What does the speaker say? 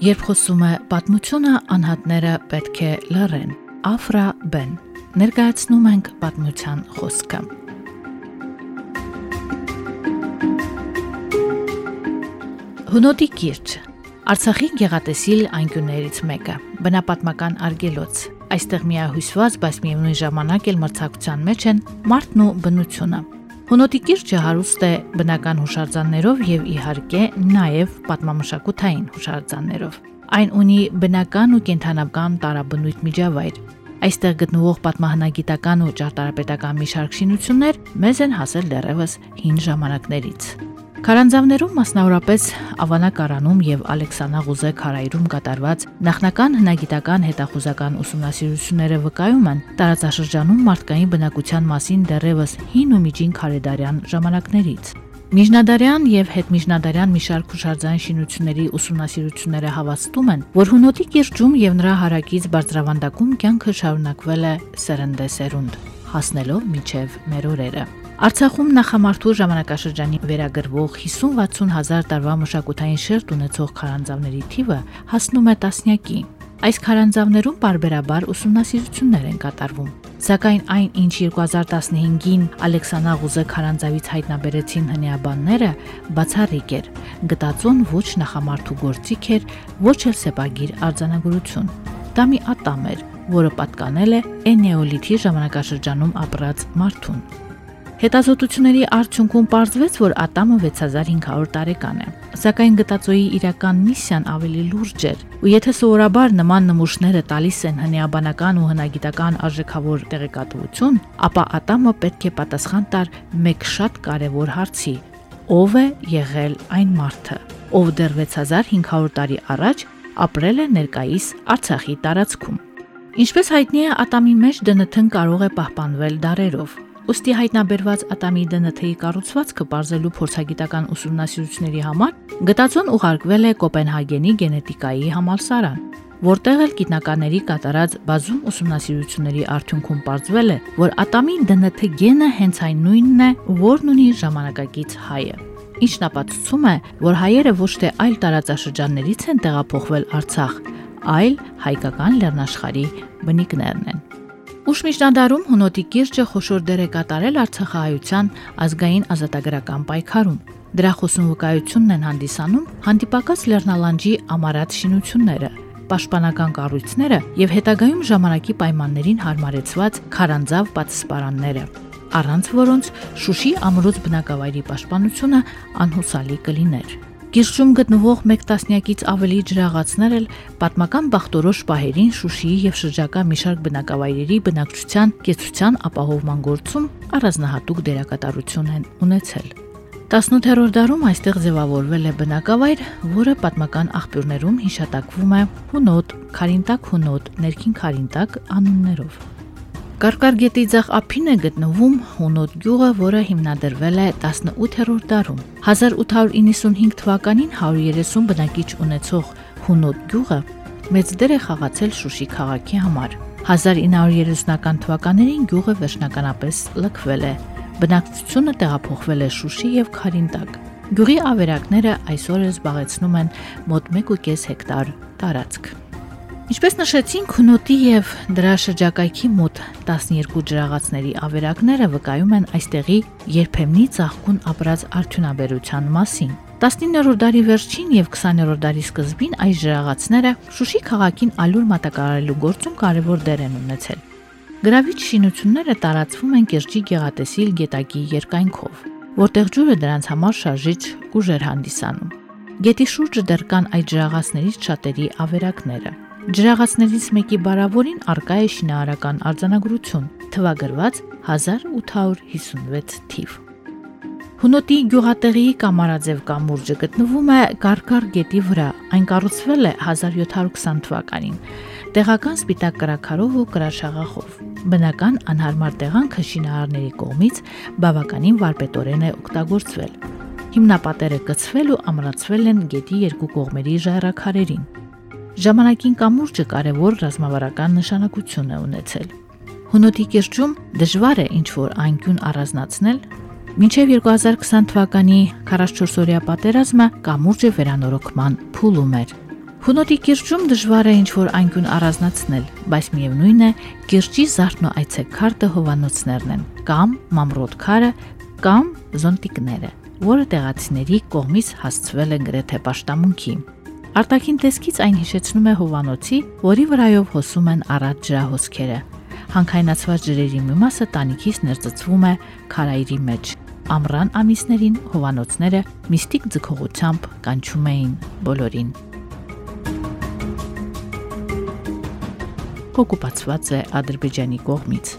Երբ խոսում է պատմությունը, անհատները պետք է լռեն։ Աֆրա Բեն Ներկայացնում ենք պատմության խոսքը։ Հունոտի կիրճ. Արցախի գեղատեսիլ անկյուններից մեկը, բնապատմական արգելոց։ Այստեղ միահյուսված, բայց միևնույն ժամանակ էլ մրցակցության մեջ են մարդն ու բնությունը։ Հունոտի կիրճը հարուստ է բնական հուշարձաններով եւ իհարկե նաեւ պատմամշակութային հուշարձաններով։ Այն ունի բնական ու կենթանական տարաբնույթ միջավայր, Այստեղ գտնվող պատմահնագիտական ու ճարտարապետական մի շարք շինություններ մեզ են հասել դեռևս հին ժամանակներից։ Քարանձավներում մասնավորապես Ավանակարանում եւ Ալեքսանաղուզե քարայրում կատարված նախնական հնագիտական հետախուզական ուսումնասիրությունները վկայում են. Տարածաշրջանում մարդկային բնակության մասին դեռևս հին ու միջին քարեդարյան ժամանակներից։ Միջնադարյան եւ հետմիջնադարյան մի շարք հուշարձան շինությունների ուսումնասիրությունները հավաստում են, որ Հունոտի կիրճում եւ նրա հարակից բարձրավանդակում կյանքը շարունակվել է սերնդեսերունդ, հասնելով միջև մեր օրերը։ Արցախում նախամարտու ժամանակաշրջանի վերագրվող 50-60 հազար տարվա մշակութային շերտ ունեցող քարանձավների թիվը հասնում է տասնյակի։ Այս քարանձավներում բարբերաբար ուսումնասիրություններ են կատարվում։ Սակայն այն, ինչ 2015-ին Ալեքսանաղուզը քարանձավից հայտնաբերեցին հնեաբանները, բացառիկ էր։ Գտածոն ոչ նախամարտու գործիք էր, ոչ էլ սեպագիր արձանագրություն։ Դա մի ատամ էր, որը պատկանել է Էնեոլիթի ժամանակաշրջանում ապրած մարդուն։ Հետազոտությունների արդյունքում պարզվեց, որ ատամը 6500 տարեկան է։ Սակայն գտածոյի իրական միսիան ավելի լուրջ էր, ու եթե սովորաբար նման նմուշները տալիս են հնեաբանական ու հնագիտական արժեքավոր տեղեկատվություն, ապա ատամը պետք է պատասխան տար մեկ շատ կարևոր հարցի. ով է եղել այն մարդը, ով դեռ 6500 տարի առաջ ապրել է ներկայիս Արցախի տարածքում։ Ինչպես հայտնի է, ատամի մեջ ԴՆԹ-ն կարող է պահպանվել դարերով, Ոստի հայտնաբերված ատամի ԴՆԹ-ի կառուցվածքը բարձելու փորձագիտական ուսումնասիրությունների համար գտածոն ուղարկվել է Կոպենհագենի գենետիկայի համալսարան, որտեղ էլ գիտնականների կատարած բազում ուսումնասիրությունների արդյունքում ողջվել է, որ ատամի ԴՆԹ գենը հենց այն նույնն է, որն ունի ժամանակակից հայը։ Ինչն ապացուցում է, որ հայերը ոչ թե այլ տարածաշրջաններից են տեղափոխվել Արցախ, այլ հայկական լեռնաշխարի բնիկներն են։ Ուշ միջնադարում հունոտի կիրճը խոշոր դեր է կատարել Արցախահայության ազգային ազատագրական պայքարում։ Դրա խոսուն վկայությունն են հանդիսանում հանդիպակաց Լեռնալանջի ամարած շինությունները, պաշտպանական կառույցները եւ հետագայում ժամանակի պայմաններին հարմարեցված քարանձավ պատսպարանները, առանց որոնց Շուշի ամրոց բնակավայրի պաշտպանությունը անհուսալի կլիներ։ Գիրշում գտնվող մեկ տասնյակից ավելի ջրաղացներ էլ պատմական բախտորոշ պահերին Շուշիի եւ շրջակա մի շարք բնակավայրերի բնակչության կեցության ապահովման գործում առանձնահատուկ դերակատարություն են ունեցել։ 18-րդ դարում այստեղ ձևավորվել է բնակավայր, որը պատմական աղբյուրներում հիշատակվում է Հունոտ, Խարինտակ Հունոտ, Ներքին Խարինտակ անուններով։ Կարկարգետի ձախ ափին է գտնվում Հունոտ գյուղը, որը հիմնադրվել է 18-րդ դարում։ 1895 թվականին 130 բնակիչ ունեցող Հունոտ գյուղը մեծ դեր է խաղացել Շուշի քաղաքի համար։ 1930-ական թվականներին գյուղը վերջնականապես լքվել է։ Բնակչությունը տեղափոխվել է Շուշի եւ Խարինտակ։ Գյուղի ավերակները այսօր զբաղեցնում են մոտ 1.5 հեկտար տարածք։ Ինչպես նշեցինք, Հունոտի եւ դրա շրջակայքի մոտ 12 ջրաղացների ավերակները վկայում են այստեղի երբեմնի ցաղկուն ապրած արդյունաբերության մասին։ 19-րդ դարի վերջին եւ 20-րդ դարի սկզբին այս ջրաղացները Շուշի քաղաքին ալուր մատակարարելու գործում կարևոր դեր են ունեցել։ Գրավիչ շինությունները տարածվում են կիրճի գեղատեսիլ գետակի երկայնքով, որտեղ ջուրը դրանց համար շարժիչ ուժեր հանդիսանում։ Գետի շուրջը դեռ կան այդ ջրաղացներից շատերի ավերակները։ Ջրաղացներից մեկի բարավորին արկա է շինարարական արձանագրություն, թվագրված 1856 թիվ։ Հունոտի գյուղատեղի կամարաձև կամուրջը գտնվում է Կարկար գետի վրա։ Այն կառուցվել է 1720 թվականին։ Տեղական սպիտակ կրակարով ու կրաշաղախով։ Բնական անհարմար տեղանքը շինարարների կողմից բավականին վարպետորեն է օգտագործվել։ Հիմնապատերը կծվել ու ամրացվել են գետի երկու կողմերի ժայռակարերին։ Ժամանակին կամուրջը կարևոր ռազմավարական նշանակություն է ունեցել։ Հունոտի կիրճում դժվար է ինչ-որ անկյուն առանձնացնել, Մինչև 2020 թվականի 44-օրյա պատերազմը կամուրջը վերանորոգման փուլում էր։ Հունոտի կիրճում դժվար է ինչ-որ այնքուն առանձնացնել, բայց միևնույն է, կիրճի զարթն ու այցեքարտը հովանոցներն են, կամ մամրոտ քարը, կամ զոնտիկները, որը տեղացիների կողմից հասցվել են գրեթե աշտամունքի։ Արտաքին տեսքից այն հիշեցնում է հովանոցի, որի վրայով հոսում են առատ ջրահոսքերը։ Հանքայնացված ջրերի մի մասը տանիքից ներծծվում է քարայրի մեջ։ Ամռան ամիսներին հովանոցները միստիկ ձգողությամբ կանչում էին բոլորին։ օկուպացված է Ադրբեջանի կողմից։